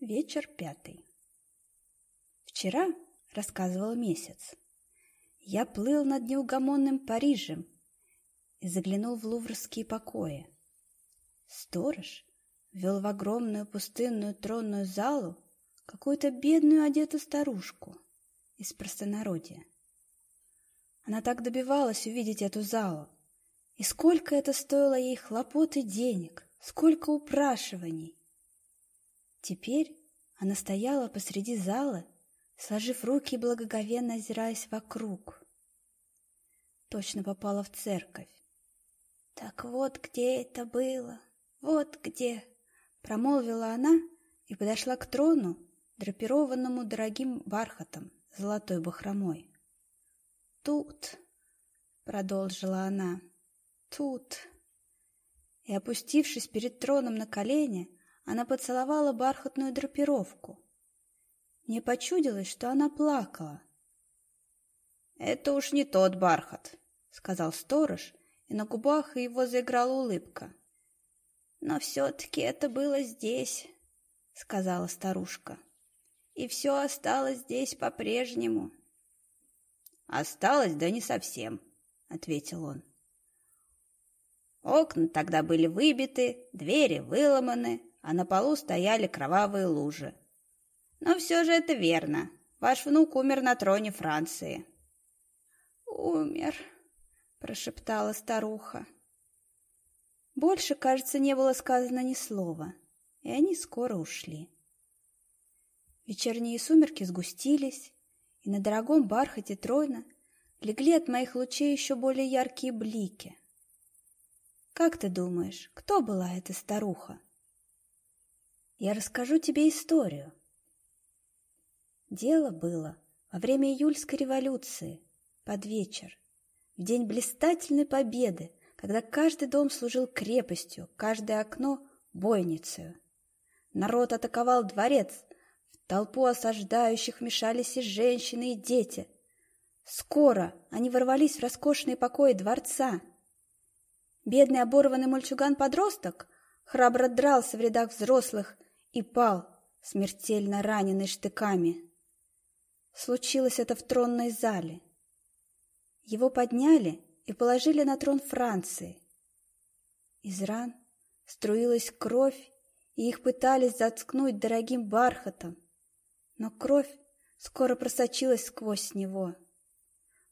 Вечер пятый. Вчера, рассказывал месяц, я плыл над неугомонным Парижем и заглянул в луврские покои. Сторож вел в огромную пустынную тронную залу какую-то бедную одетую старушку из простонародья. Она так добивалась увидеть эту залу, и сколько это стоило ей хлопот и денег, сколько упрашиваний. Теперь она стояла посреди зала, сложив руки и благоговенно озираясь вокруг. Точно попала в церковь. «Так вот где это было, вот где!» Промолвила она и подошла к трону, драпированному дорогим бархатом, золотой бахромой. «Тут!» — продолжила она. «Тут!» И, опустившись перед троном на колени, она поцеловала бархатную драпировку. Мне почудилось, что она плакала. «Это уж не тот бархат», — сказал сторож, и на губах его заиграла улыбка. «Но все-таки это было здесь», — сказала старушка. «И все осталось здесь по-прежнему». «Осталось, да не совсем», — ответил он. Окна тогда были выбиты, двери выломаны, а на полу стояли кровавые лужи. Но все же это верно. Ваш внук умер на троне Франции. «Умер», — прошептала старуха. Больше, кажется, не было сказано ни слова, и они скоро ушли. Вечерние сумерки сгустились, и на дорогом бархате трона легли от моих лучей еще более яркие блики. Как ты думаешь, кто была эта старуха? Я расскажу тебе историю. Дело было во время июльской революции, под вечер, в день блистательной победы, когда каждый дом служил крепостью, каждое окно — бойницей. Народ атаковал дворец, в толпу осаждающих вмешались и женщины, и дети. Скоро они ворвались в роскошные покои дворца. Бедный оборванный мальчуган-подросток храбро дрался в рядах взрослых и пал, смертельно раненый штыками. Случилось это в тронной зале. Его подняли и положили на трон Франции. Из ран струилась кровь, и их пытались заткнуть дорогим бархатом, но кровь скоро просочилась сквозь него.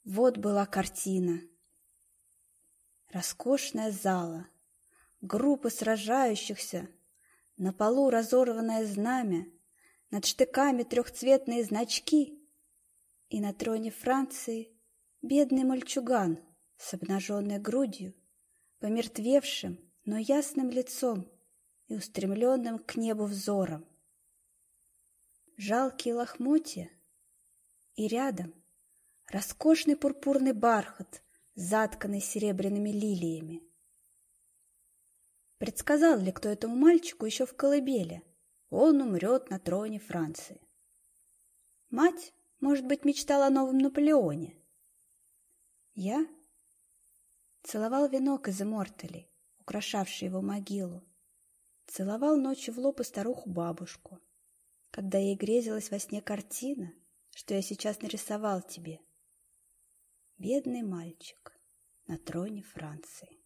Вот была картина. Роскошная зала, группы сражающихся — на полу разорванное знамя, над штыками трехцветные значки, и на троне Франции бедный мальчуган с обнаженной грудью, помертвевшим, но ясным лицом и устремленным к небу взором. Жалкие лохмотья, и рядом роскошный пурпурный бархат, затканный серебряными лилиями. Предсказал ли кто этому мальчику еще в колыбели? Он умрет на троне Франции. Мать, может быть, мечтала о новом Наполеоне. Я целовал венок из имморталей, украшавший его могилу. Целовал ночью в лоб и старуху-бабушку, когда ей грезилась во сне картина, что я сейчас нарисовал тебе. Бедный мальчик на троне Франции.